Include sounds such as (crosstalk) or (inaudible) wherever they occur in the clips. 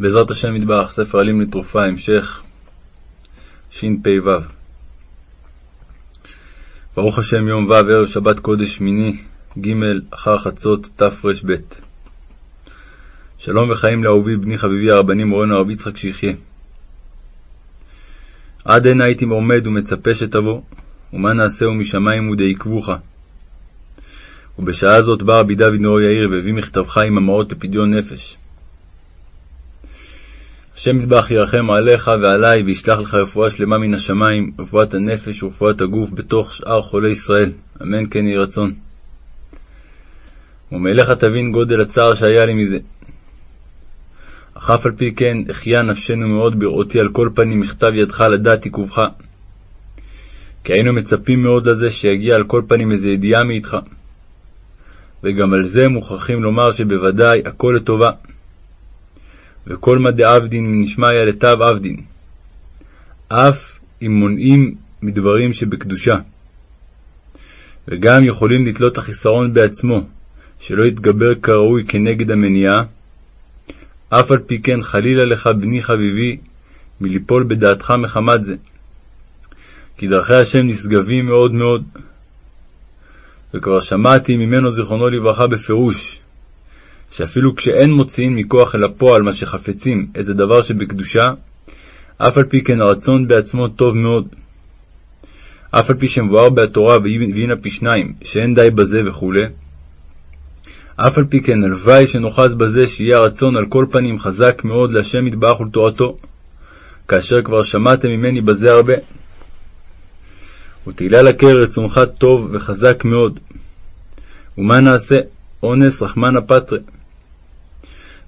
בעזרת השם יתברך, ספר עלים לתרופה, המשך שפ"ו. ברוך השם יום ו' ערב שבת קודש שמיני, ג' אחר חצות תר"ב. שלום וחיים לאהובי בני חביבי הרבני מורנו הרב יצחק שיחיה. עד הנה הייתי עומד ומצפה שתבוא, ומה נעשהו משמיים ודעקבוך. ובשעה זאת בא רבי דוד נאור יאיר והביא מכתבך עם המעות לפדיון נפש. השם ידבח ירחם עליך ועלי, וישלח לך רפואה שלמה מן השמיים, רפואת הנפש ורפואת הגוף בתוך שאר חולי ישראל. אמן כן יהי רצון. ומאליך תבין גודל הצער שהיה לי מזה. אך אף על פי כן, החיה נפשנו מאוד בראותי על כל פנים מכתב ידך לדעת עיכובך. כי היינו מצפים מאוד לזה שיגיע על כל פנים איזו ידיעה מאיתך. וגם על זה מוכרחים לומר שבוודאי הכל לטובה. וכל מה דעבדין מנשמיא לתו עבדין, אף אם מונעים מדברים שבקדושה. וגם יכולים לתלות החיסרון בעצמו, שלא יתגבר כראוי כנגד המניעה, אף על פי כן חלילה לך בני חביבי מליפול בדעתך מחמת זה. כי דרכי השם נשגבים מאוד מאוד. וכבר שמעתי ממנו זיכרונו לברכה בפירוש, שאפילו כשאין מוציאים מכוח אל הפועל מה שחפצים, איזה דבר שבקדושה, אף על פי כן הרצון בעצמו טוב מאוד. אף על פי שמבואר בהתורה והבינה פי שניים, שאין די בזה וכו', אף על פי כן הלוואי שנוחז בזה שיהיה הרצון על כל פנים חזק מאוד להשם יתברך ולתורתו, כאשר כבר שמעתם ממני בזה הרבה. ותהילה לקר רצונך טוב וחזק מאוד. ומה נעשה? אונס רחמנא פטרי.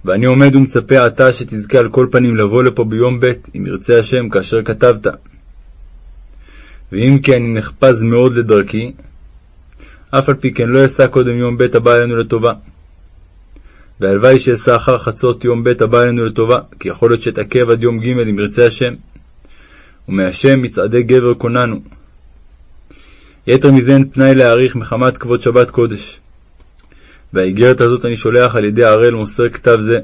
ואני עומד ומצפה עתה שתזכה על כל פנים לבוא לפה ביום ב', אם ירצה השם, כאשר כתבת. ואם כי אני נחפז מאוד לדרכי, אף על פי כן לא אסע קודם יום ב' הבא עלינו לטובה. והלוואי שאסע אחר חצות יום ב' הבא עלינו לטובה, כי יכול להיות שאתעכב עד יום ג' אם ירצה השם. ומהשם מצעדי גבר קוננו. יתר מזה אין פנאי להאריך מחמת כבוד שבת קודש. והאיגרת הזאת אני שולח על ידי הראל מוסר כתב זה.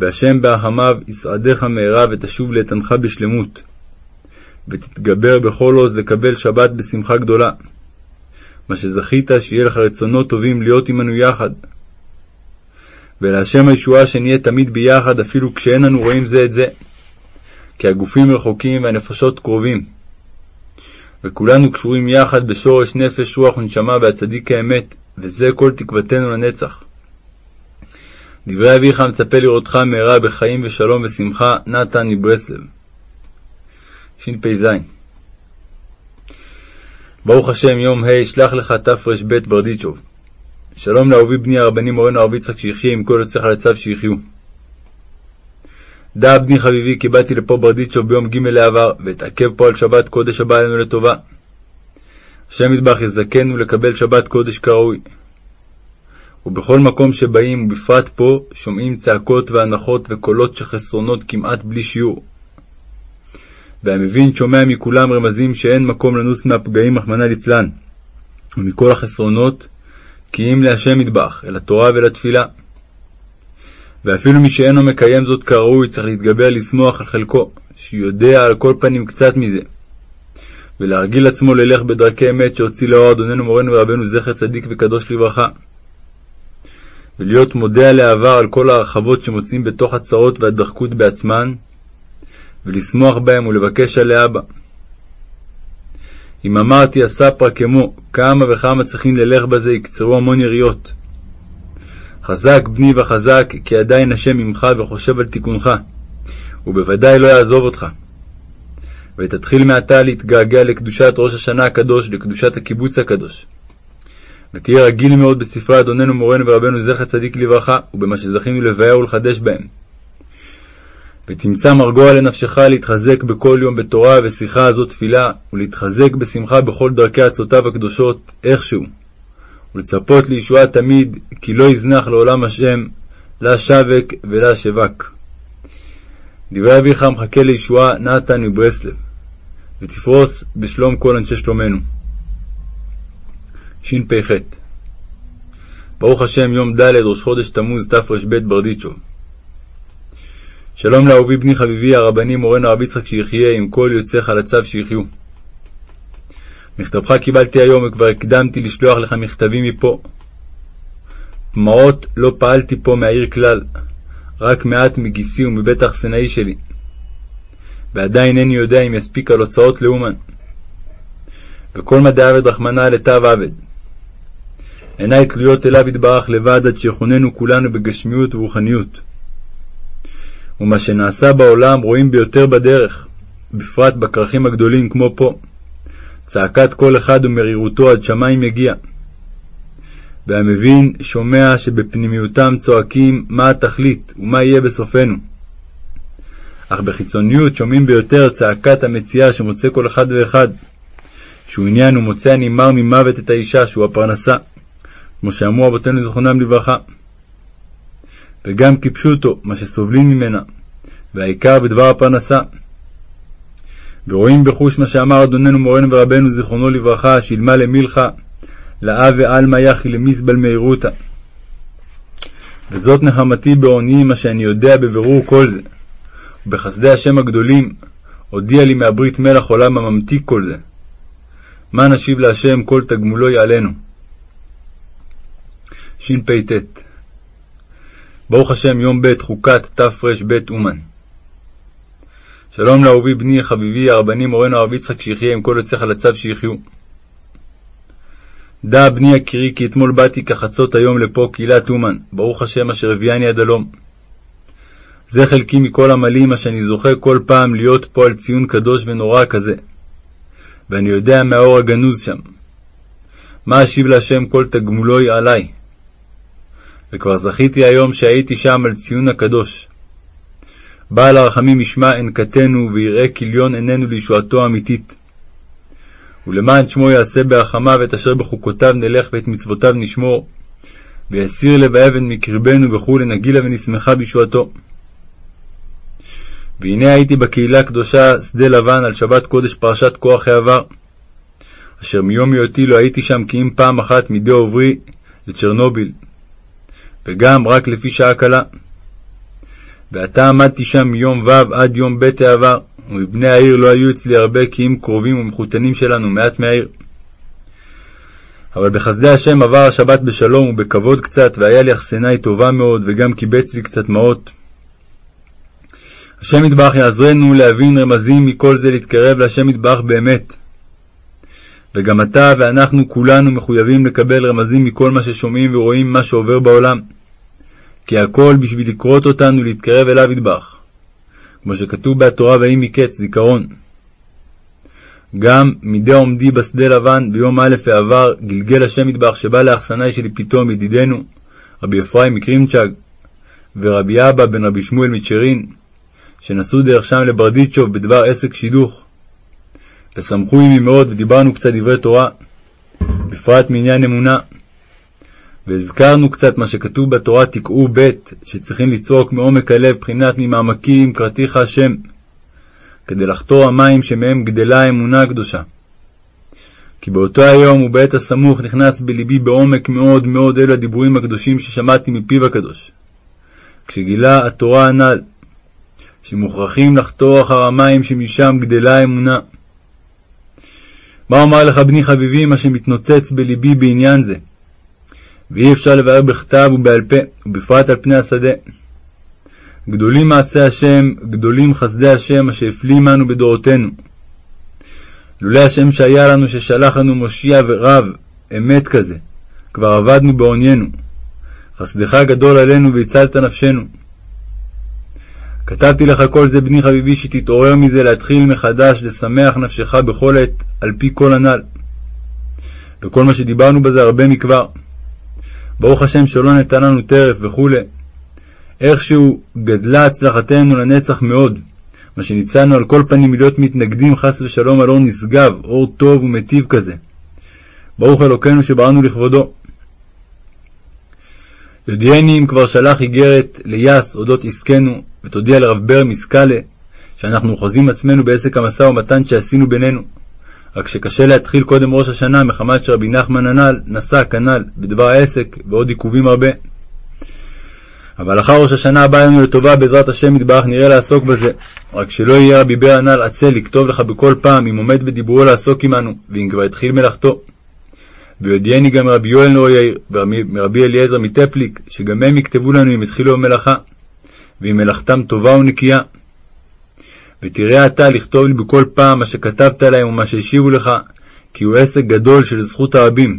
והשם בהחמיו יסעדך מהרה ותשוב לאיתנך בשלמות, ותתגבר בכל עוז לקבל שבת בשמחה גדולה. מה שזכית שיהיה לך רצונות טובים להיות עמנו יחד. ולהשם הישועה שנהיה תמיד ביחד אפילו כשאין אנו רואים זה את זה. כי הגופים רחוקים והנפשות קרובים. וכולנו קשורים יחד בשורש נפש, רוח ונשמה והצדיק האמת, וזה כל תקוותנו לנצח. דברי אביך מצפה לראותך מהרה בחיים ושלום ושמחה, נתן מברסלב. שפ"ז ברוך השם, יום ה', שלח לך תר"ב ברדיצ'וב. שלום לאהובי בני הרבני מורנו הרב יצחק שיחיה עם כל יוצאיך לצו שיחיו. דע בני חביבי כי באתי לפה ברדיצ'וב ביום ג' לעבר, ואתעכב פה על שבת קודש הבא עלינו לטובה. ידבח יזכנו לקבל שבת קודש כראוי. ובכל מקום שבאים, ובפרט פה, שומעים צעקות והנחות וקולות של חסרונות כמעט בלי שיעור. והמבין שומע מכולם רמזים שאין מקום לנוס מהפגעים, רחמנא ליצלן, ומכל החסרונות, כי אם להשם ידבח, אל התורה ולתפילה. ואפילו מי שאינו מקיים זאת כראוי, צריך להתגבר לשמוח על חלקו, שיודע על כל פנים קצת מזה. ולהרגיל עצמו ללך בדרכי אמת שהוציא לאור אדוננו מורנו ורבנו זכר צדיק וקדוש לברכה. ולהיות מודה על העבר על כל ההרחבות שמוצאים בתוך הצרות והדחקות בעצמן, ולשמוח בהם ולבקש עליה בה. אם אמרתי הספרא כמו, כמה וכמה צריכים ללך בזה, יקצרו המון יריות. חזק בני וחזק, כי עדיין השם עמך וחושב על תיקונך, ובוודאי לא יעזוב אותך. ותתחיל מעתה להתגעגע לקדושת ראש השנה הקדוש, לקדושת הקיבוץ הקדוש. ותהיה רגיל מאוד בספרי אדוננו מורנו ורבנו זכר צדיק לברכה, ובמה שזכינו לבאר ולחדש בהם. ותמצא מרגוע לנפשך להתחזק בכל יום בתורה ושיחה הזאת תפילה, ולהתחזק בשמחה בכל דרכי עצותיו הקדושות, איכשהו, ולצפות לישועה תמיד, כי לא יזנח לעולם השם, לה שווק ולה שבק. דברי אביך מחכה לישועה נתן מברסלב, ותפרוס בשלום כל אנשי שלומנו. שפ"ח ברוך השם, יום ד' ראש חודש תמוז תר"ב ברדיצ'וב. שלום לאהובי בני חביבי הרבני מורנו הרב יצחק שיחיה עם כל יוצאי חלציו שיחיו. מכתבך קיבלתי היום וכבר הקדמתי לשלוח לך מכתבים מפה. דמעות לא פעלתי פה מהעיר כלל, רק מעט מגיסי ומבית האכסנאי שלי. ועדיין איני יודע אם יספיק על הוצאות לאומן. וכל מדי עבד רחמנא לטב עבד. עיניי תלויות אליו יתברך לבד עד שיכוננו כולנו בגשמיות ורוחניות. ומה שנעשה בעולם רואים ביותר בדרך, בפרט בכרכים הגדולים כמו פה. צעקת כל אחד ומרירותו עד שמיים יגיע. והמבין שומע שבפנימיותם צועקים מה התכלית ומה יהיה בסופנו. אך בחיצוניות שומעים ביותר צעקת המציאה שמוצא כל אחד ואחד, שהוא עניין ומוצא הנמר ממוות את האישה, שהוא הפרנסה, כמו שאמרו אבותינו זכרונם לברכה. וגם כפשוטו, מה שסובלים ממנה, והעיקר בדבר הפרנסה. ורואים בחוש מה שאמר אדוננו מורנו ורבנו זיכרונו לברכה, שילמה למילכה, לאה ועלמא יחי למזבל מהירותא. וזאת נחמתי בעוני, מה שאני יודע בבירור כל זה. ובחסדי השם הגדולים, הודיע לי מהברית מלח עולם הממתיק כל זה. מה נשיב להשם כל תגמולו יעלנו. שפט ברוך השם יום ב' חוקת תר"ב אומן שלום לאהובי בני חביבי הרבני מורנו הרב יצחק שיחיה עם כל יוצאיך לצו שיחיו. דע בני יקירי כי אתמול באתי כחצות היום לפה קהילת אומן, ברוך השם אשר הביאני עד הלום. זה חלקי מכל עמלים, מה שאני זוכה כל פעם להיות פה על ציון קדוש ונורא כזה. ואני יודע מהאור הגנוז שם. מה אשיב להשם כל תגמולוי עלי? וכבר זכיתי היום שהייתי שם על ציון הקדוש. בעל הרחמים ישמע ענקתנו ויראה כליון עינינו לישועתו האמיתית. ולמען שמו יעשה ברחמיו את אשר בחוקותיו נלך ואת מצוותיו נשמור, ויסיר לב האבן מקרבנו וכולי נגילה ונשמחה בישועתו. והנה הייתי בקהילה הקדושה שדה לבן על שבת קודש פרשת כוח העבר, אשר מיום היותי לא הייתי שם כי אם פעם אחת מדי עוברי לצ'רנוביל, וגם רק לפי שעה קלה. ועתה עמדתי שם מיום ו' עד יום ב' העבר, ומבני העיר לא היו אצלי הרבה כי אם קרובים ומחותנים שלנו מעט מהעיר. אבל בחסדי השם עבר השבת בשלום ובכבוד קצת, והיה לי אכסנאי טובה מאוד, וגם קיבץ לי קצת מעות. השם יתברך יעזרנו להבין רמזים מכל זה להתקרב להשם יתברך באמת. וגם אתה ואנחנו כולנו מחויבים לקבל רמזים מכל מה ששומעים ורואים מה שעובר בעולם. כי הכל בשביל לקרות אותנו להתקרב אליו יתברך. כמו שכתוב בתורה ויהי מקץ זיכרון. גם מדי עומדי בשדה לבן ביום א' העבר גלגל השם יתברך שבא לאחסנאי שלי פתאום ידידנו רבי אפרים מקרימצ'ג ורבי אבא בן רבי שמואל מצ'רין שנסעו דרך שם לברדיצ'וב בדבר עסק שידוך ושמחו עמי מאוד ודיברנו קצת דברי תורה בפרט מעניין אמונה והזכרנו קצת מה שכתוב בתורה תקעו ב', שצריכים לצעוק מעומק הלב, בחינת ממעמקים קראתיך השם, כדי לחתור המים שמהם גדלה האמונה הקדושה. כי באותו היום ובעת הסמוך נכנס בלבי בעומק מאוד מאוד אלו הדיבורים הקדושים ששמעתי מפיו הקדוש. כשגילה התורה הנ"ל, שמוכרחים לחתור אחר המים שמשם גדלה האמונה. מה אומר לך בני חביבי מה שמתנוצץ בלבי בעניין זה? ואי אפשר לבאר בכתב ובעל פה, ובפרט על פני השדה. גדולים מעשי השם, גדולים חסדי השם, אשר הפליא עמנו בדורותינו. לולא השם שהיה לנו, ששלח לנו מושיע ורב, אמת כזה, כבר עבדנו בעוניינו. חסדך גדול עלינו והצלת נפשנו. כתבתי לך כל זה, בני חביבי, שתתעורר מזה להתחיל מחדש לשמח נפשך בכל עת, על פי כל הנ"ל. וכל מה שדיברנו בזה הרבה מכבר. ברוך השם שלא נתן לנו טרף וכולי. איכשהו גדלה הצלחתנו לנצח מאוד, מה שניצלנו על כל פנים מלהיות מתנגדים חס ושלום על אור נשגב, אור טוב ומטיב כזה. ברוך אלוקינו שבראנו לכבודו. יודיעני אם כבר שלח איגרת ליאס אודות עסקנו, ותודיע לרב בר מסקאלה, שאנחנו אוחזים עצמנו בעסק המשא ומתן שעשינו בינינו. רק שקשה להתחיל קודם ראש השנה מחמת שרבי נחמן הנ"ל נסע כנ"ל בדבר העסק ועוד עיכובים הרבה. אבל אחר ראש השנה הבא לנו לטובה בעזרת השם יתברך נראה לעסוק בזה. רק שלא יהיה רבי בר הנ"ל עצל לכתוב לך בכל פעם אם עומד בדיבורו לעסוק עמנו, ואם כבר התחיל מלאכתו. ויודיעני גם רבי יואל נור יאיר ורבי אליעזר מטפליק, שגם הם יכתבו לנו אם התחילו במלאכה, ואם מלאכתם טובה ונקייה. ותראה אתה לכתוב לי בכל פעם מה שכתבת להם ומה שהשיבו לך, כי הוא עסק גדול של זכות הרבים.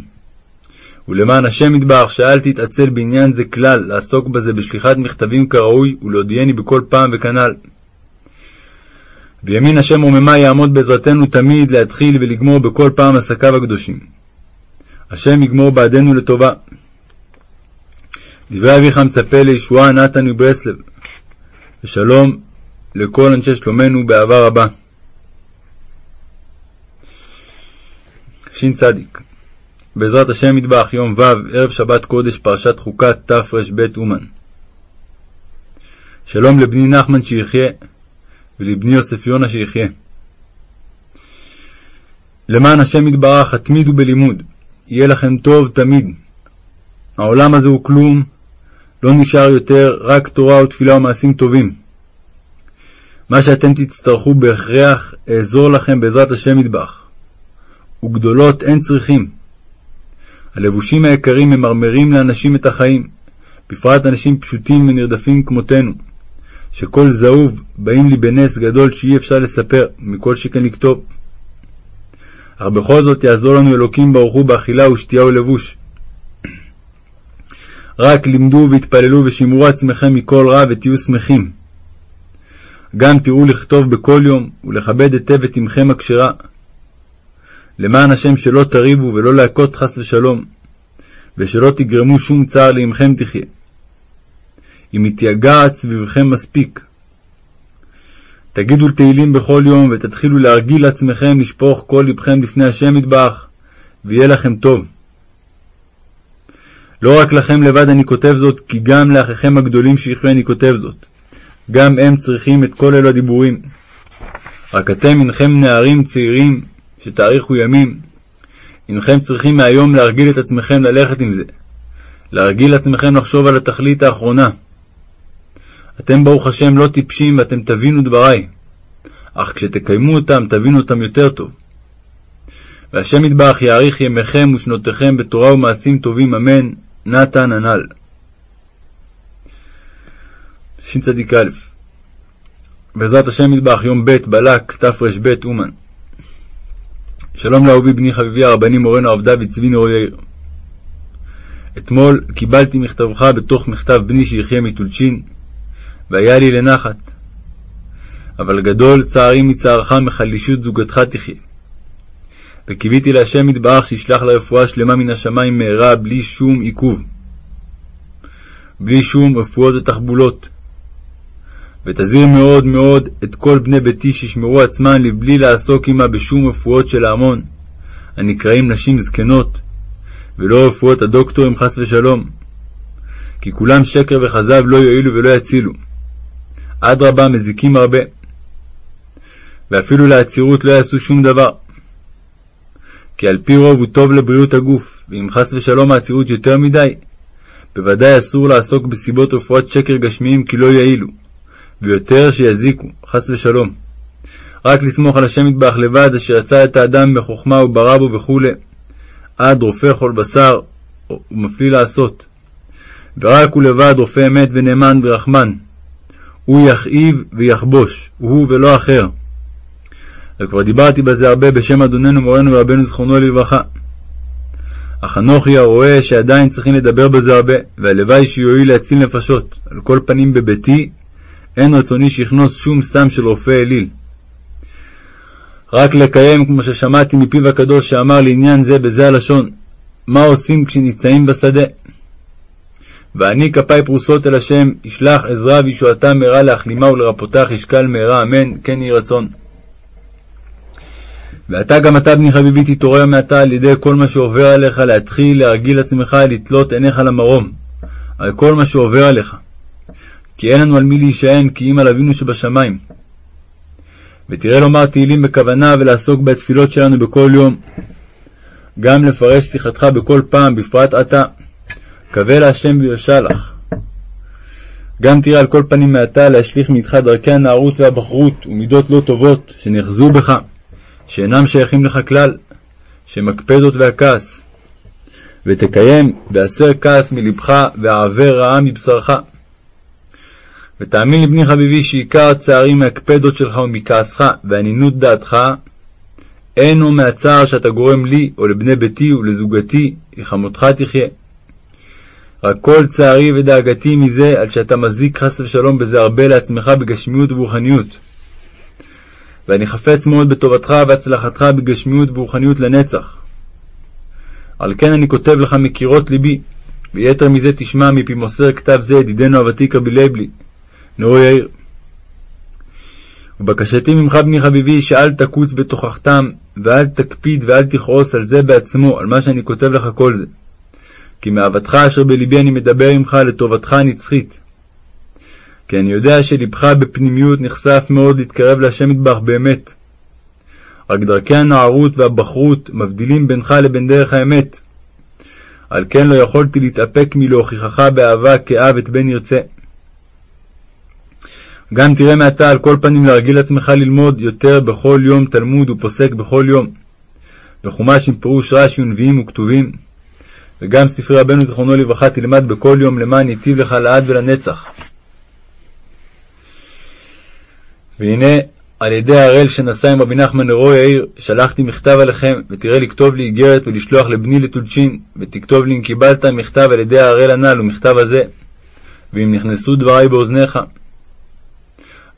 ולמען השם יתברך שאל תתעצל בעניין זה כלל, לעסוק בזה בשליחת מכתבים כראוי, ולהודיעני בכל פעם וכנ"ל. וימין השם רוממה יעמוד בעזרתנו תמיד להתחיל ולגמור בכל פעם עסקיו הקדושים. השם יגמור בעדנו לטובה. דברי אביך מצפה לישועה נתן מברסלב, ושלום לכל אנשי שלומנו באהבה רבה. ש"צ בעזרת השם מטבח, יום ו', ערב שבת קודש, פרשת חוקת תר"ב אומן. שלום לבני נחמן שיחיה, ולבני יוסף יונה שיחיה. למען השם יתברך, התמידו בלימוד, יהיה לכם טוב תמיד. העולם הזה הוא כלום, לא נשאר יותר רק תורה ותפילה ומעשים טובים. מה שאתם תצטרכו בהכרח, אעזור לכם בעזרת השם יתברך. וגדולות אין צריכים. הלבושים היקרים ממרמרים לאנשים את החיים, בפרט אנשים פשוטים ונרדפים כמותנו, שכל זהוב באים לי בנס גדול שאי אפשר לספר, מכל שכן לכתוב. אך בכל זאת יעזור לנו אלוקים ברוך הוא באכילה ושתייה ולבוש. רק לימדו והתפללו ושימרו עצמכם מכל רע ותהיו שמחים. גם תראו לכתוב בכל יום ולכבד היטב את אמכם הכשרה. למען השם שלא תריבו ולא להכות חס ושלום, ושלא תגרמו שום צער לאמכם תחיה. אם מתייגעת סביבכם מספיק. תגידו תהילים בכל יום, ותתחילו להרגיל עצמכם לשפוך כל לבכם לפני השם מטבח, ויהיה לכם טוב. לא רק לכם לבד אני כותב זאת, כי גם לאחיכם הגדולים שיחיו אני כותב זאת. גם הם צריכים את כל אלו הדיבורים. רק אתם אינכם נערים צעירים, שתאריכו ימים. אינכם צריכים מהיום להרגיל את עצמכם ללכת עם זה. להרגיל עצמכם לחשוב על התכלית האחרונה. אתם ברוך השם לא טיפשים ואתם תבינו דבריי, אך כשתקיימו אותם תבינו אותם יותר טוב. והשם יתברך יאריך ימיכם ושנותיכם בתורה ומעשים טובים, אמן, נתן הנ"ל. שצ"א בעזרת השם יתברך יום ב' בלק תר"ב אומן שלום לאהובי בני חביבי הרבני מורנו הרב דוד צבי נאור יאיר. אתמול קיבלתי מכתבך בתוך מכתב בני שיחיה מטולצ'ין, והיה לי לנחת. אבל גדול צערי מצערך מחלישות זוגתך תחיה. וקיוויתי להשם יתברך שישלח לרפואה שלמה מן השמיים מהרה בלי שום עיכוב. בלי שום רפואות ותחבולות. ותזהיר מאוד מאוד את כל בני ביתי שישמרו עצמם לבלי לעסוק עמה בשום רפואות של ההמון, הנקראים נשים זקנות, ולא רפואות הדוקטורים חס ושלום. כי כולם שקר וכזב לא יועילו ולא יצילו. אדרבה, מזיקים הרבה. ואפילו לעצירות לא יעשו שום דבר. כי על פי רוב הוא טוב לבריאות הגוף, ואם חס ושלום העצירות יותר מדי, בוודאי אסור לעסוק בסיבות רפואת שקר גשמיים כי לא יעילו. ויותר שיזיקו, חס ושלום. רק לסמוך על השם יתברך לבד, אשר יצא את האדם בחוכמה וברא בו וכו', עד רופא כל בשר, ומפליא לעשות. ורק הוא לבד רופא אמת ונאמן ורחמן. הוא יכאיב ויחבוש, הוא ולא אחר. וכבר דיברתי בזה הרבה בשם אדוננו מורנו ורבנו זכרונו לברכה. אך אנוכי הרואה שעדיין צריכים לדבר בזה הרבה, והלוואי שיועיל להציל נפשות, על כל פנים בביתי אין רצוני שיכנוס שום סם של רופא אליל. רק לקיים כמו ששמעתי מפיו הקדוש שאמר לעניין זה בזה הלשון, מה עושים כשנמצאים בשדה? ואני כפיי פרוסות אל השם, ישלח עזרה וישועתה מהרה להחלימה ולרפותך ישקל מהרה, אמן, כן יהי רצון. ועתה גם אתה, בני חביבי, תתעורר מעתה על ידי כל מה שעובר עליך, להתחיל להרגיל עצמך לתלות עיניך למרום, על כל מה שעובר עליך. כי אין לנו על מי להישען, כי אם על אבינו שבשמיים. ותראה לומר תהילים בכוונה ולעסוק בתפילות שלנו בכל יום. גם לפרש שיחתך בכל פעם, בפרט עתה. קווה להשם ויושע לך. גם תראה על כל פנים מעתה להשליך מאיתך דרכי הנערות והבחרות ומידות לא טובות שנאחזו בך, שאינם שייכים לך כלל, שהם הקפדות והכעס. ותקיים והסר כעס מלבך והעבר רעה מבשרך. ותאמין לי בני חביבי שעיקר צערי מהקפדות שלך ומכעסך וענינות דעתך אין הוא מהצער שאתה גורם לי או לבני ביתי ולזוגתי, לחמותך תחיה. רק כל צערי ודאגתי מזה על שאתה מזיק חס ושלום בזה הרבה לעצמך בגשמיות וברוחניות. ואני חפץ מאוד בטובתך והצלחתך בגשמיות וברוחניות לנצח. על כן אני כותב לך מקירות ליבי, ויתר מזה תשמע מפי מוסר כתב זה ידידנו הוותיק רבי לייבלי, נאור יאיר. ובקשתי ממך בני חביבי שאל תקוץ בתוכחתם, ואל תקפיד ואל תכעוס על זה בעצמו, על מה שאני כותב לך כל זה. כי מאהבתך אשר בלבי אני מדבר עמך לטובתך הנצחית. כי אני יודע שלבך בפנימיות נחשף מאוד להתקרב להשם מטבח באמת. רק דרכי הנערות והבחרות מבדילים בינך לבין דרך האמת. על כן לא יכולתי להתאפק מלהוכיחך באהבה כאב את בן ירצה. גם תראה מעתה על כל פנים להרגיל עצמך ללמוד יותר בכל יום תלמוד ופוסק בכל יום, וחומש עם פירוש רש"י ונביאים וכתובים, וגם ספרי רבנו זיכרונו לברכה תלמד בכל יום למען ייטיב לך לעד ולנצח. והנה על ידי הראל שנשא עם רבי נחמן לרועי העיר, שלחתי מכתב עליכם, ותראה לכתוב לי איגרת ולשלוח לבני לטולצ'ין, ותכתוב לי אם קיבלת מכתב על ידי הראל הנ"ל ומכתב הזה, ואם נכנסו דברי באוזניך.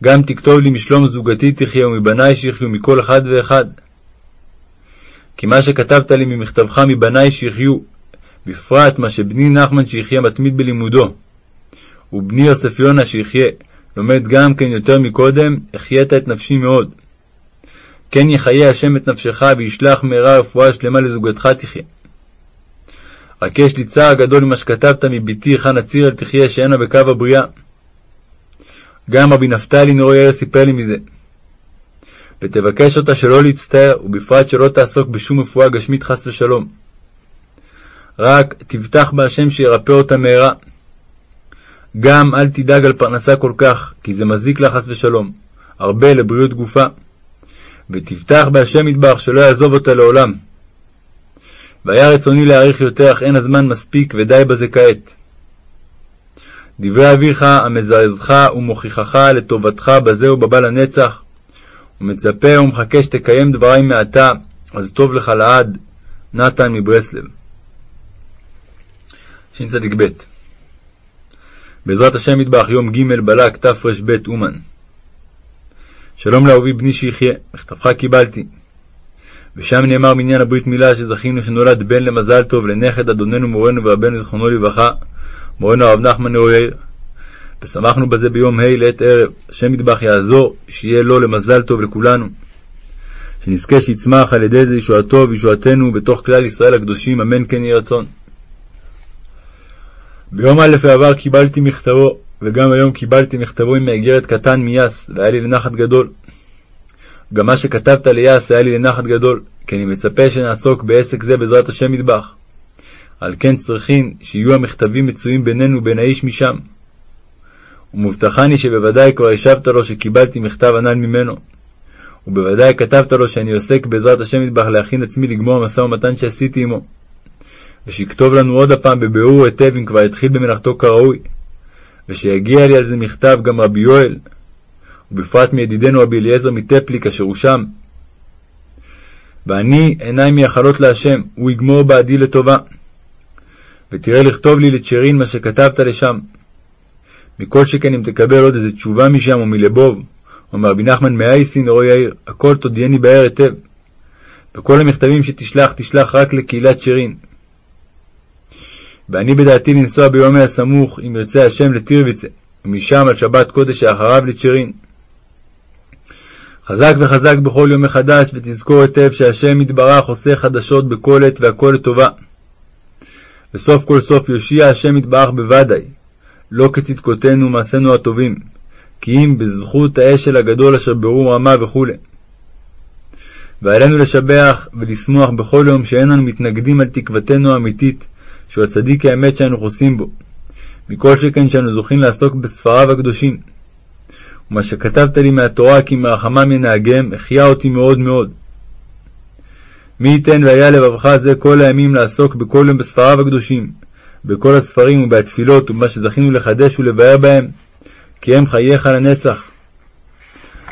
גם תכתוב לי משלום זוגתי תחיה ומבניי שיחיו מכל אחד ואחד. כי מה שכתבת לי ממכתבך מבניי שיחיו, בפרט מה שבני נחמן שיחיה מתמיד בלימודו, ובני יוסף יונה שיחיה, לומד גם כן יותר מקודם, החיית את נפשי מאוד. כן יחיה השם את נפשך, וישלח מהרה רפואה שלמה לזוגתך תחיה. רק יש לי צער גדול ממה שכתבת מבתי חנה צירל תחיה שאינה בקו הבריאה. גם רבי נפתלי נורו יאיר סיפר לי מזה. ותבקש אותה שלא להצטער, ובפרט שלא תעסוק בשום רפואה גשמית חס ושלום. רק תבטח בהשם שירפא אותה מהרה. גם אל תדאג על פרנסה כל כך, כי זה מזיק לה חס ושלום, הרבה לבריאות גופה. ותבטח בהשם מטבח שלא יעזוב אותה לעולם. והיה רצוני להאריך יותר, אך אין הזמן מספיק, ודי בזה כעת. דברי אביך המזרזך ומוכיחך לטובתך בזה ובבא לנצח, ומצפה ומחכה שתקיים דברי מעתה, אז טוב לך לעד. נתן מברסלב. שצ"ב בעזרת השם מטבח יום ג' בלק תר"ב אומן. שלום לאהובי בני שיחיה, מכתבך קיבלתי. ושם נאמר בעניין הברית מילה שזכינו שנולד בן למזל טוב לנכד אדוננו מורנו ורבנו זכרונו לברכה, מורנו הרב נחמן נאור יאיר. ושמחנו בזה ביום ה' לעת ערב, השם מטבח יעזור, שיהיה לו למזל טוב לכולנו. שנזכה שיצמח על ידי זה ישועתו וישועתנו בתוך כלל ישראל הקדושים, אמן כן יהי רצון. ביום א' בעבר קיבלתי מכתבו, וגם היום קיבלתי מכתבו עם מאגרת קטן מיאס, והיה לי לנחת גדול. גם מה שכתבת ליאס היה לי לנחת גדול, כי אני מצפה שנעסוק בעסק זה בעזרת השם מטבח. על כן צריכין שיהיו המכתבים מצויים בינינו בין האיש משם. ומובטחני שבוודאי כבר השבת לו שקיבלתי מכתב הנ"ל ממנו. ובוודאי כתבת לו שאני עוסק בעזרת השם מטבח להכין עצמי לגמור המשא ומתן שעשיתי עמו. ושיכתוב לנו עוד הפעם בביאור היטב אם כבר התחיל במלאכתו כראוי, ושיגיע לי על זה מכתב גם רבי יואל, ובפרט מידידנו רבי אליעזר מטפליק אשר הוא שם. ואני עיניי מייחלות להשם, הוא יגמור בעדי לטובה. ותראה לכתוב לי לצ'רין מה שכתבת לשם. מכל שכן אם תקבל עוד איזה תשובה משם או מלבוב, או מרבי נחמן מאייסין או יאיר, הכל תודיעני בהר היטב. וכל המכתבים שתשלח, תשלח רק לקהילת שרין. ואני בדעתי לנסוע ביומי הסמוך, אם ירצה השם, לטירוויצה, ומשם על שבת קודש שאחריו לצ'רין. חזק וחזק בכל יום מחדש, ותזכור היטב שהשם יתברך עושה חדשות בכל עת והכל לטובה. וסוף כל סוף יושיע השם יתברך בוודאי, לא כצדקותינו ומעשינו הטובים, כי אם בזכות האשל הגדול אשר ברום רמה וכו'. ועלינו לשבח ולשמוח בכל יום שאין אנו מתנגדים על תקוותנו האמיתית, שהוא הצדיק האמת שאנו חוסים בו, מכל שכן שאנו זוכים לעסוק בספריו הקדושים. ומה שכתבת לי מהתורה כי מרחמם ינהגם, החיה אותי מאוד מאוד. מי ייתן והיה לבבך זה כל הימים לעסוק בכל יום בספריו הקדושים, בכל הספרים ובתפילות ובמה שזכינו לחדש ולבאר בהם, כי הם חייך לנצח.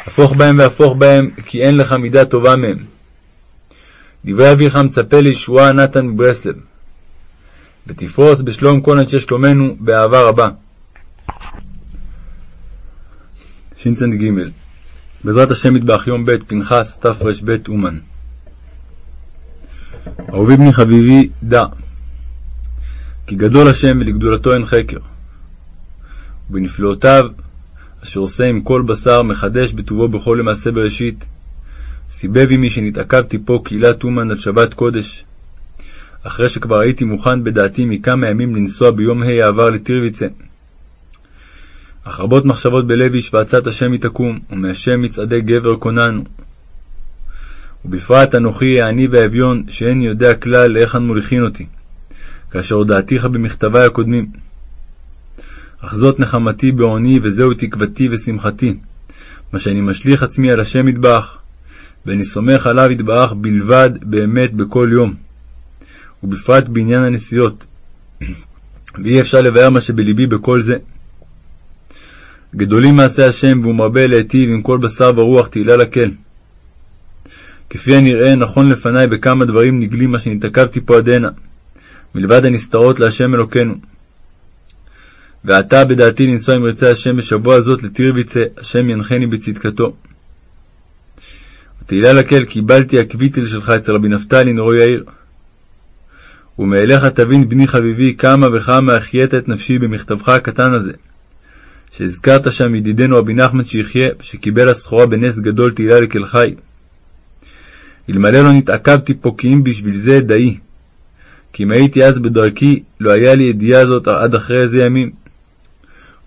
הפוך בהם והפוך בהם, כי אין לך מידה טובה מהם. דברי אביך מצפה לישועה נתן מברסלב. ותפרוס בשלום כל אנשי שלומנו באהבה רבה. שצ"ג בעזרת השם מטבח יום ב' פנחס תר"ב אומן אהובי בני חביבי דע כי גדול השם ולגדולתו אין חקר ובנפלאותיו אשר עושה עם כל בשר מחדש בטובו בכל למעשה בראשית סיבב עמי שנתעכבתי פה קהילת אומן על שבת קודש אחרי שכבר הייתי מוכן בדעתי מכמה ימים לנסוע ביום ה' העבר לטירוויצה אך רבות מחשבות בלבי שוועצת השם היא תקום, ומהשם מצעדי גבר כוננו. ובפרט אנוכי העני והאביון, שאין יודע כלל להיכן מוליכין אותי, כאשר הודעתיך במכתבי הקודמים. אך זאת נחמתי בעוני, וזהו תקוותי ושמחתי, מה שאני משליך עצמי על השם יתברך, ואני סומך עליו יתברך בלבד באמת בכל יום, ובפרט בעניין הנסיעות. ואי אפשר לבאר מה שבלבי בכל זה. גדולים מעשי השם, והוא מרבה להיטיב עם כל בשר ורוח תהילה לקל. כפי הנראה, נכון לפניי בכמה דברים נגלים מה שנתעכבתי פה עד הנה, מלבד הנסתרות להשם אלוקינו. ועתה בדעתי לנסוע עם רצי השם בשבוע זאת לטירוויצה, השם ינחני בצדקתו. ותהילה לקל קיבלתי הקוויטל שלך אצל רבי נפתלי נורו יאיר. ומאליך תבין בני חביבי כמה וכמה החיית את נפשי במכתבך הקטן הזה. שהזכרת שם ידידנו רבי נחמן שיחיה, שקיבל הסחורה בנס גדול תהילה לקל חי. אלמלא לא נתעכבתי פה כי אם בשביל זה דאי. כי אם הייתי אז בדרכי, לא היה לי ידיעה זאת עד אחרי איזה ימים.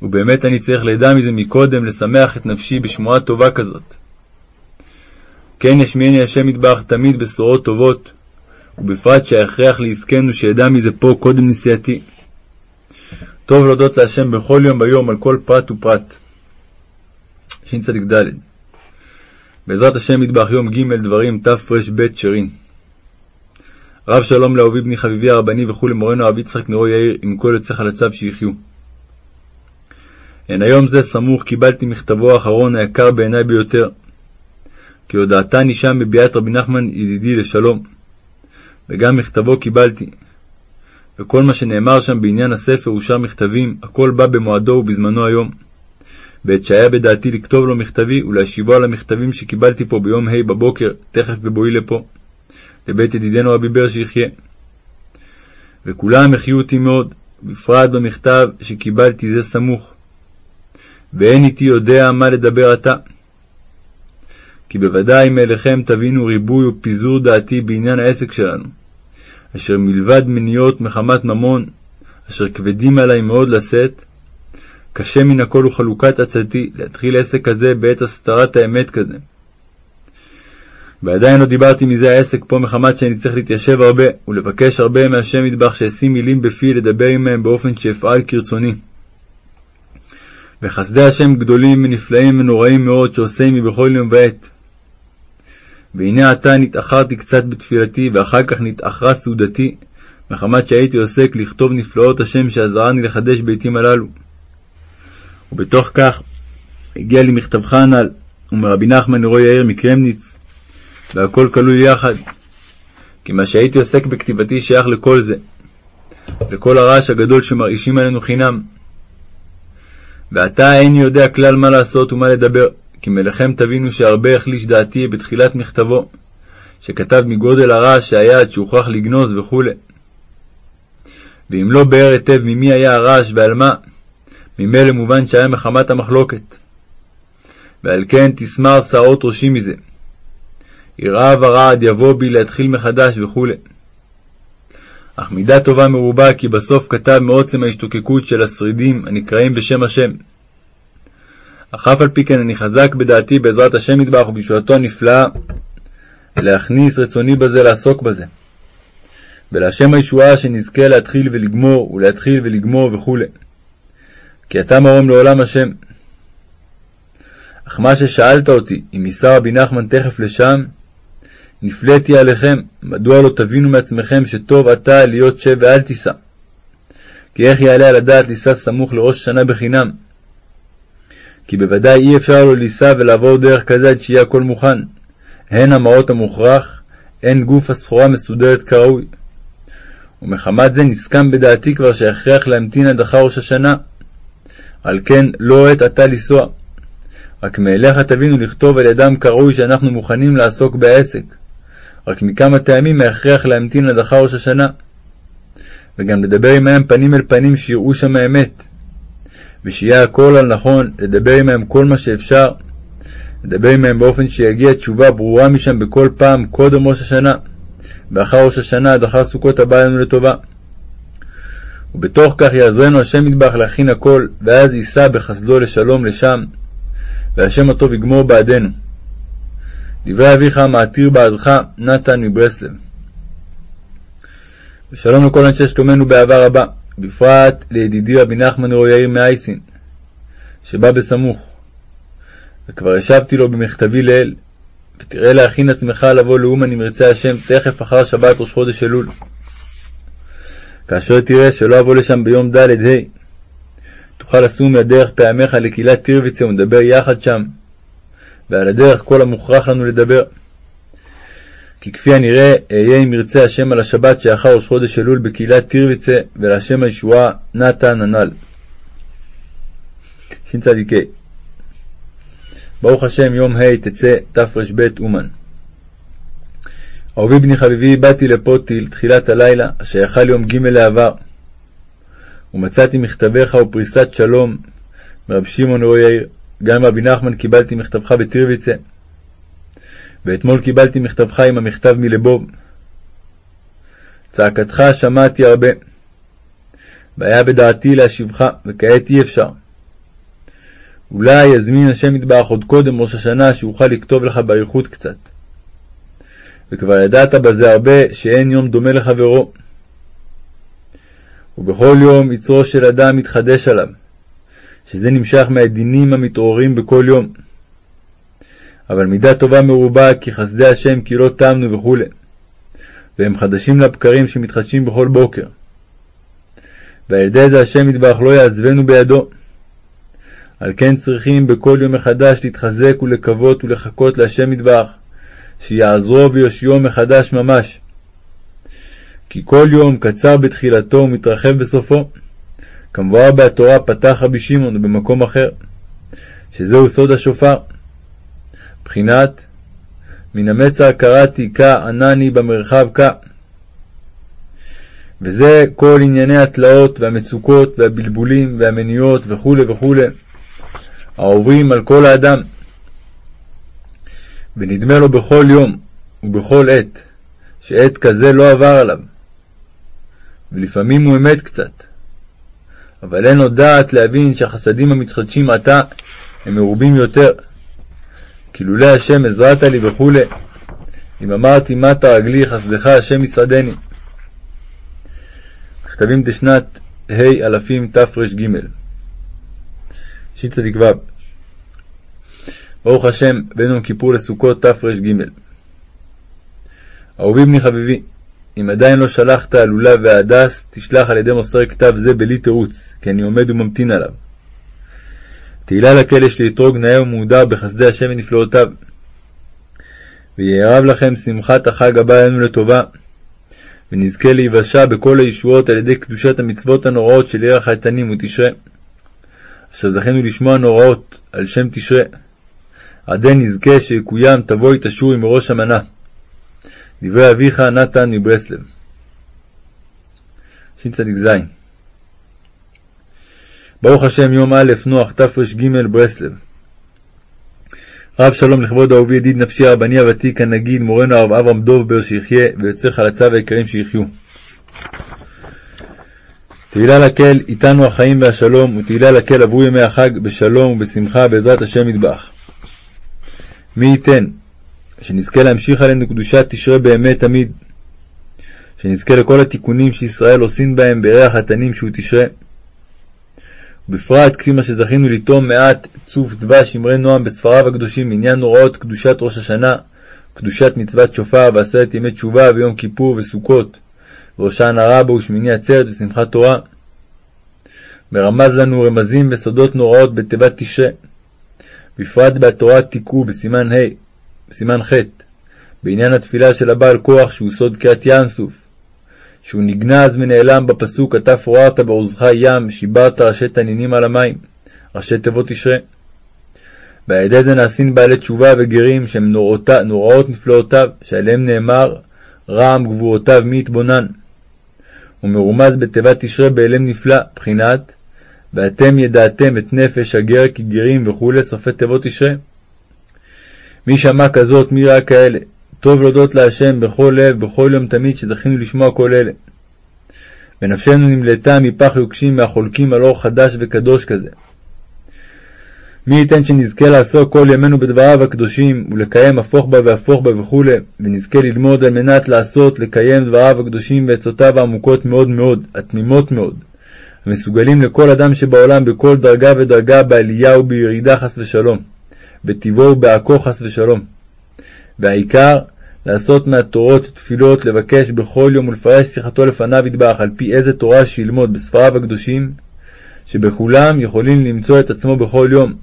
ובאמת אני צריך לדע מזה מקודם, לשמח את נפשי בשמועה טובה כזאת. כן ישמיעני השם יתברך תמיד בשורות טובות, ובפרט שההכרח לעסקנו שידע מזה פה קודם נסיעתי. טוב להודות להשם בכל יום ביום על כל פרט ופרט. שצ"ד בעזרת השם מטבח יום ג' דברים תר"ב שרין רב שלום לאהובי בני חביבי הרבני וכולי מורנו הרב יצחק נרו יאיר עם כל יוצא חלציו שיחיו. הן היום זה סמוך קיבלתי מכתבו האחרון היקר בעיניי ביותר כי הודעתני שם בביאת רבי נחמן ידידי לשלום וגם מכתבו קיבלתי וכל מה שנאמר שם בעניין הספר ושאר מכתבים, הכל בא במועדו ובזמנו היום. בעת שהיה בדעתי לכתוב לו מכתבי ולהשיבו על המכתבים שקיבלתי פה ביום ה' בבוקר, תכף בבואי לפה, לבית ידידנו רבי בר שיחיה. וכולם החיו אותי מאוד, בפרט במכתב שקיבלתי זה סמוך. ואין איתי יודע מה לדבר עתה. כי בוודאי מאליכם תבינו ריבוי ופיזור דעתי בעניין העסק שלנו. אשר מלבד מניעות מחמת ממון, אשר כבדים עלי מאוד לשאת, קשה מן הכל וחלוקת עצתי להתחיל עסק כזה בעת הסתרת האמת כזה. ועדיין לא דיברתי מזה העסק פה מחמת שאני צריך להתיישב הרבה ולבקש הרבה מהשם מטבח שאשים מילים בפי לדבר עמהם באופן שאפעל כרצוני. וחסדי השם גדולים ונפלאים ונוראים מאוד שעושה עמי בכל יום ועת. והנה עתה נתאחרתי קצת בתפילתי, ואחר כך נתאחרה סעודתי, מחמת שהייתי עוסק לכתוב נפלאות השם שעזרני לחדש בעתים הללו. ובתוך כך הגיע לי מכתבך הנ"ל, ומרבי נחמן נרו יאיר מקרמניץ, והכל כלול יחד. כי מה שהייתי עוסק בכתיבתי שייך לכל זה, לכל הרעש הגדול שמרעישים עלינו חינם. ועתה איני יודע כלל מה לעשות ומה לדבר, כי מלאכם תבינו שהרבה החליש דעתי בתחילת מכתבו, שכתב מגודל הרעש שהיה עד שהוכרח לגנוז וכו'. ואם לא באר היטב ממי היה הרעש ועל מה, ממילא מובן שהיה מחמת המחלוקת. ועל כן תסמר שערות ראשי מזה. יראה ורעד יבוא בי להתחיל מחדש וכו'. אך מידה טובה מרובה כי בסוף כתב מעוצם ההשתוקקות של השרידים הנקראים בשם השם. אך אף על פי כן אני חזק בדעתי בעזרת השם יתברך ובישועתו הנפלאה להכניס רצוני בזה לעסוק בזה. ולהשם הישועה שנזכה להתחיל ולגמור ולהתחיל ולגמור וכו'. כי אתה מרום לעולם השם. אך מה ששאלת אותי, אם ייסע רבי נחמן תכף לשם, נפלאתי עליכם, מדוע לא תבינו מעצמכם שטוב אתה להיות שב ואל תיסע? כי איך יעלה על הדעת ליסע סמוך לראש השנה בחינם? כי בוודאי אי אפשר לו ליסע ולעבור דרך כזה עד שיהיה הכל מוכן. הן המעות המוכרח, הן גוף הסחורה מסודרת כראוי. ומחמת זה נסכם בדעתי כבר שהכרח להמתין עד אחר ראש השנה. על כן לא עת עתה לנסוע. רק מאליך תבינו לכתוב על ידם כראוי שאנחנו מוכנים לעסוק בעסק. רק מכמה טעמים ההכרח להמתין עד אחר ראש השנה. וגם לדבר עמהם פנים אל פנים שיראו שם האמת. ושיהיה הכל על נכון, לדבר עמהם כל מה שאפשר. לדבר עמהם באופן שיגיע תשובה ברורה משם בכל פעם קודם ראש השנה. ואחר ראש השנה עד אחר סוכות הבא לנו לטובה. ובתוך כך יעזרנו השם מטבח להכין הכל, ואז יישא בחסדו לשלום לשם, והשם הטוב יגמור בעדנו. דברי אביך המעתיר בעדך, נתן מברסלב. ושלום לכל אנשי שלומנו באהבה רבה, בפרט לידידי רבי נחמן רועי מאייסין, שבא בסמוך. וכבר השבתי לו במכתבי לאל, ותראה להכין עצמך לבוא לאומן אם ירצה השם תכף אחר שבת ראש חודש אלול. כאשר תראה שלא אבוא לשם ביום ד' ה', תוכל לשום מהדרך פעמיך לקהילת טירוויצה ונדבר יחד שם, ועל הדרך כל המוכרח לנו לדבר. כי כפי הנראה, אהיה אם ירצה השם על השבת שאחר ראש חודש אלול בקהילת טירוויצה, ולהשם הישועה נתן הנ"ל. שצ"ק ברוך השם יום ה' תצא תר"ב אומן. אהובי בני חביבי באתי לפה תיל תחילת הלילה, אשר יכל יום ג' לעבר. ומצאתי מכתביך ופריסת שלום מרב שמעון רועי. גם רבי נחמן קיבלתי מכתבך בטירוויצה. ואתמול קיבלתי מכתבך עם המכתב מלבוב. צעקתך שמעתי הרבה. והיה בדעתי להשיבך, וכעת אי אפשר. אולי יזמין השם יתברך עוד קודם ראש השנה, שאוכל לכתוב לך באריכות קצת. וכבר ידעת בזה הרבה, שאין יום דומה לחברו. ובכל יום יצרו של אדם מתחדש עליו, שזה נמשך מהדינים המתעוררים בכל יום. אבל מידה טובה מרובה, כי חסדי השם כי לא תמנו וכו', והם חדשים לבקרים שמתחדשים בכל בוקר. ועל ידי זה השם יתברך לא יעזבנו בידו. על כן צריכים בכל יום מחדש להתחזק ולקוות ולחכות להשם יתברך, שיעזרו ויושיעו מחדש ממש. כי כל יום קצר בתחילתו ומתרחב בסופו. כמבואר בהתורה פתח רבי שמעון במקום אחר, שזהו סוד השופר. בחינת מן המצר קראתי כה ענני במרחב כה. וזה כל ענייני התלאות והמצוקות והבלבולים והמניעות וכו' וכו', העוברים על כל האדם. ונדמה לו בכל יום ובכל עת, שעת כזה לא עבר עליו. ולפעמים הוא אמת קצת. אבל אין לו דעת להבין שהחסדים המתחדשים עתה הם מרובים יותר. כי לולא השם עזרת לי וכו', אם אמרתי מטה רגלי חסדך השם יסעדני. מכתבים דשנת ה' אלפים תר"ג שצ"ו ברוך השם, בין יום כיפור לסוכות תר"ג. אהובי בני חביבי, אם עדיין לא שלחת הלולב וההדס, תשלח על ידי מוסרי כתב זה בלי תירוץ, כי אני עומד וממתין עליו. תהילה לקל יש לאתרוג נאה ומהודר בחסדי השם ונפלאותיו. ויערב לכם שמחת החג הבא עלינו לטובה, ונזכה להיוושע בכל הישועות על ידי קדושת המצוות הנוראות של עיר החייתנים ותשרה, אשר זכינו לשמוע נוראות על שם תשרה. עדי נזכה שיקוים תבואי תשורי מראש המנה. דברי אביך נתן מברסלב. שצ"ז ברוך השם יום א' נוח תר"ג ברסלב רב שלום לכבוד אהובי ידיד נפשי הרבני הוותיק הנגיד מורנו הרב אברהם דוב שיחיה ויוצר חלציו היקרים שיחיו. תהילה לקהל איתנו החיים והשלום ותהילה לקהל עברו ימי החג בשלום ובשמחה בעזרת השם ידבח. מי ייתן שנזכה להמשיך עלינו קדושת תשרה באמת תמיד, שנזכה לכל התיקונים שישראל עושים בהם בריח התנים שהוא תשרה, ובפרט כפי מה שזכינו לטעום מעט צוף דבש אמרי נועם בספריו הקדושים בעניין נוראות קדושת ראש השנה, קדושת מצוות שופר ועשרת ימי תשובה ויום כיפור וסוכות, והושענא רבה ושמיני עצרת ושמחת תורה. מרמז לנו רמזים וסודות נוראות בתיבת תשרה, בפרט בתורה תיקעו בסימן ה', בסימן ח', בעניין התפילה של הבעל כוח שהוא סוד קריאת ים סוף, שהוא נגנז ונעלם בפסוק "אתה פוררת בעוזך ים, שיברת ראשי תנינים על המים", ראשי תיבות תשרה. ועל ידי זה נעשים בעלי תשובה וגרים שהם נוראות, נוראות נפלאותיו, שעליהם נאמר רעם גבורותיו מי יתבונן. ומרומז בתיבת תשרה בהלם נפלא, בחינת ואתם ידעתם את נפש הגר כגרים וכולי, סופי תיבות תשרה. מי שמע כזאת, מי ראה כאלה? טוב להודות להשם בכל לב, בכל יום תמיד, שזכינו לשמוע כל אלה. ונפשנו נמלטה מפח יוקשים מהחולקים על אור חדש וקדוש כזה. מי ייתן שנזכה לעסוק כל ימינו בדבריו הקדושים, ולקיים הפוך בה והפוך בה וכו', ונזכה ללמוד על מנת לעשות, לקיים דבריו הקדושים ועצותיו העמוקות מאוד מאוד, התמימות מאוד, המסוגלים לכל אדם שבעולם בכל דרגה ודרגה בעלייה ובירידה חס ושלום, בטבעו ובעכו חס ושלום. והעיקר, לעשות מהתורות תפילות, לבקש בכל יום ולפרש שיחתו לפניו ידבח, על פי איזה תורה שילמוד בספריו הקדושים, שבכולם יכולים למצוא את עצמו בכל יום.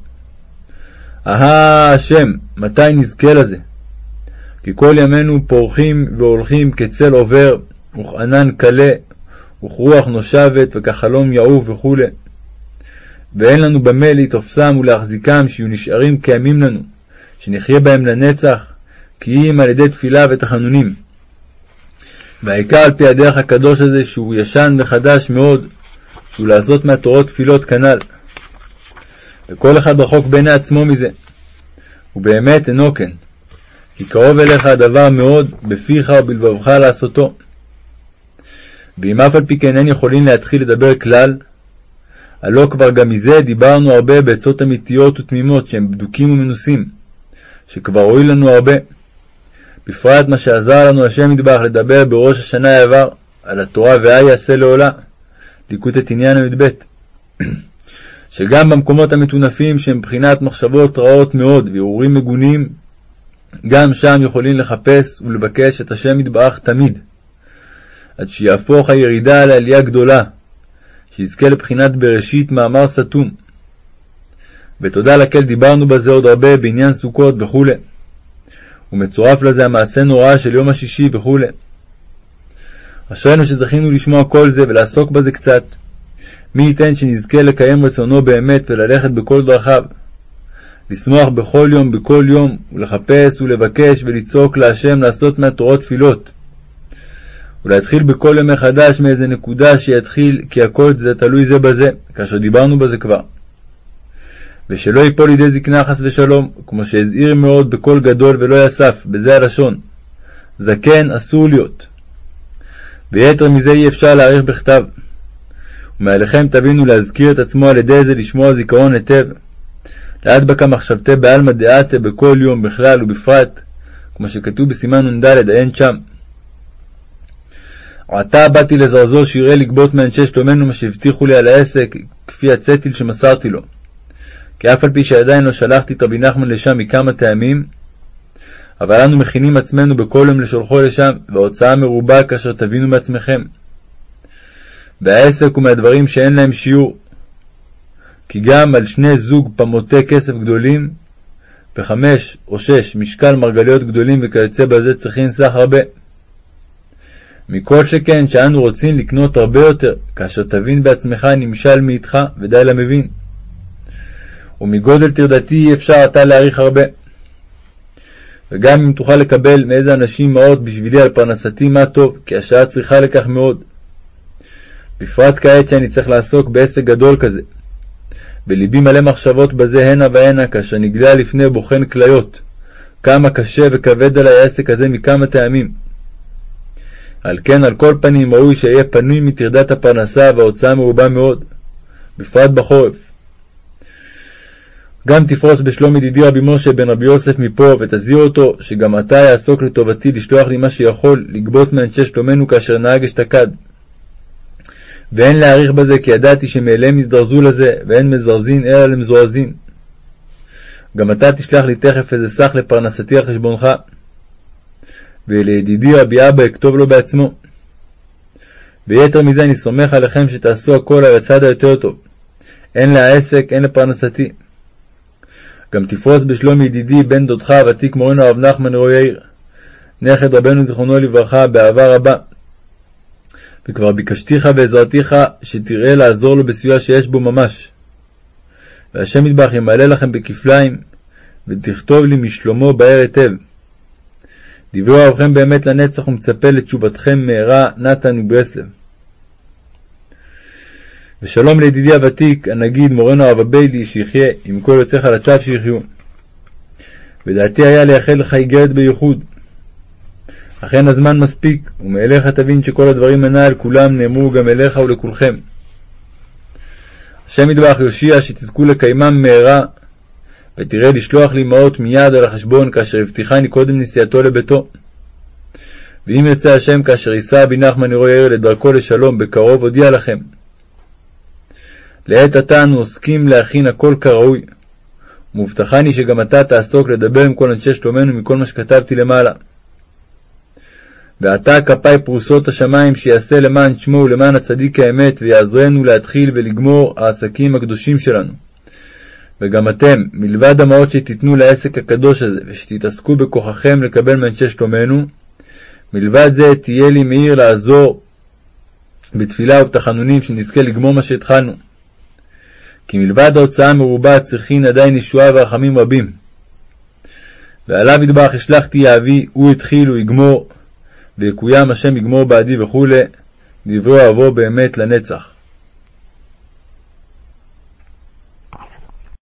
אהה השם, מתי נזכה לזה? כי כל ימינו פורחים והולכים כצל עובר, וכענן קלה, וכרוח נושבת, וכחלום יעוף וכו'. ואין לנו במה לתופסם ולהחזיקם, שיהיו נשארים קיימים לנו, שנחיה בהם לנצח, כי אם על ידי תפילה ותחנונים. והעיקר על פי הדרך הקדוש הזה, שהוא ישן וחדש מאוד, שהוא לעשות מהתורות תפילות כנ"ל. וכל אחד רחוק בעיני עצמו מזה. ובאמת אינו כן, כי קרוב אליך הדבר מאוד, בפיך ובלבבך לעשותו. ואם אף על פי כן אין יכולים להתחיל לדבר כלל, הלא כבר גם מזה דיברנו הרבה בעצות אמיתיות ותמימות שהם בדוקים ומנוסים, שכבר הועיל לנו הרבה. בפרט מה שעזר לנו השם ידבח לדבר בראש השנה העבר על התורה ואה יעשה לעולה, ליקוטי עניין י"ב. (clears throat) שגם במקומות המטונפים שהם בחינת מחשבות רעות מאוד והרהורים מגונים, גם שם יכולים לחפש ולבקש את השם יתברך תמיד, עד שיהפוך הירידה לעלייה גדולה, שיזכה לבחינת בראשית מאמר סתום. ותודה לקל דיברנו בזה עוד הרבה בעניין סוכות וכו'. ומצורף לזה המעשה נורא של יום השישי וכו'. אשרינו שזכינו לשמוע כל זה ולעסוק בזה קצת. מי ייתן שנזכה לקיים רצונו באמת וללכת בכל דרכיו. לשמוח בכל יום בכל יום, ולחפש ולבקש ולצעוק להשם לעשות מהתורות תפילות. ולהתחיל בכל יום מחדש מאיזה נקודה שיתחיל, כי הכל זה תלוי זה בזה, כאשר דיברנו בזה כבר. ושלא ייפול לידי זקנה חס ושלום, כמו שהזהיר מאוד בקול גדול ולא יסף, בזה הלשון. זקן אסור להיות. ויתר מזה אי אפשר להעריך בכתב. ומעליכם תבינו להזכיר את עצמו על ידי זה לשמוע זיכרון היטב. לאט בקה מחשבתי בעלמא דעתה בכל יום בכלל ובפרט, כמו שכתוב בסימן נ"ד, עיין שם. עתה באתי לזרזו שיראה לגבות מאנשי שלומנו מה שהבטיחו לי על העסק, כפי הצטיל שמסרתי לו. כי אף על פי שעדיין לא שלחתי את רבי נחמן לשם מכמה טעמים, אבל אנו מכינים עצמנו בכל יום לשולחו לשם, וההוצאה מרובה כאשר תבינו מעצמכם. והעסק הוא מהדברים שאין להם שיעור. כי גם על שני זוג פמותי כסף גדולים, וחמש או שש משקל מרגליות גדולים וכיוצא בזה צריכים סך הרבה. מכל שכן שאנו רוצים לקנות הרבה יותר, כאשר תבין בעצמך נמשל מאיתך ודי למבין. ומגודל טרדתי אי אפשר עתה להעריך הרבה. וגם אם תוכל לקבל מאיזה אנשים מעות בשבילי על פרנסתי, מה טוב, כי השעה צריכה לכך מאוד. בפרט כעת שאני צריך לעסוק בעסק גדול כזה. ולבי מלא מחשבות בזה הנה והנה, כאשר נגלה לפני בוחן כליות, כמה קשה וכבד עלי העסק הזה מכמה טעמים. על כן, על כל פנים, ראוי שאהיה פנוי מטרדת הפרנסה וההוצאה מרובה מאוד, בפרט בחורף. גם תפרוס בשלום ידידי רבי משה בן רבי יוסף מפה, ותזהיר אותו, שגם אתה יעסוק לטובתי לשלוח לי מה שיכול, לגבות מאנשי שלומנו כאשר נהג אשתקד. ואין להעריך בזה, כי ידעתי שמאליהם יזדרזו לזה, ואין מזרזין אלא למזועזין. גם אתה תשלח לי תכף איזה סך לפרנסתי על חשבונך. ולידידי רבי אבא אכתוב לו בעצמו. ויתר מזה אני סומך עליכם שתעשו הכל על הצד היותר טוב, הן לעסק, הן לפרנסתי. גם תפרוס בשלום ידידי בן דודך הוותיק מורנו הרב נחמן רועי נכד רבנו זיכרונו לברכה, באהבה רבה. וכבר ביקשתיך ועזרתיך שתראה לעזור לו בסיוע שיש בו ממש. והשם ידבח ימלא לכם בכפליים, ותכתוב לי משלומו באר היטב. דברי אוהבכם באמת לנצח ומצפה לתשובתכם מהרה, נתן מברסלב. ושלום לידידי הוותיק, הנגיד מורנו הרב הביילי, שיחיה, עם כל יוצאיך לצו שיחיו. ודעתי היה לייחד לך איגרת בייחוד. אכן הזמן מספיק, ומאליך תבין שכל הדברים הנ"ל כולם נאמרו גם אליך ולכולכם. השם ידבח יושיע שתזכו לקיימם מהרה, ותראה לשלוח לי מעות מיד על החשבון כאשר הבטיחני קודם נסיעתו לביתו. ואם ירצה השם כאשר יישא אבי נחמן ירוא יאיר לדרכו לשלום בקרוב אודיע לכם. לעת עתה אנו עוסקים להכין הכל כראוי. מובטחני שגם אתה תעסוק לדבר עם כל אנשי שלומנו מכל מה שכתבתי למעלה. ועתה כפיי פרוסות השמיים שיעשה למען שמו ולמען הצדיק האמת, ויעזרנו להתחיל ולגמור העסקים הקדושים שלנו. וגם אתם, מלבד המעות שתיתנו לעסק הקדוש הזה, ושתתעסקו בכוחכם לקבל מאנשי שלומנו, מלבד זה תהיה לי מאיר לעזור בתפילה ובתחנונים שנזכה לגמור מה שהתחלנו. כי מלבד ההוצאה המרובה צריכין עדיין ישועה ורחמים רבים. ועליו ידבח השלכתי יהבי, הוא התחיל, הוא יגמור, ויקוים השם יגמור בעדי וכולי, דברי אוהבו באמת לנצח.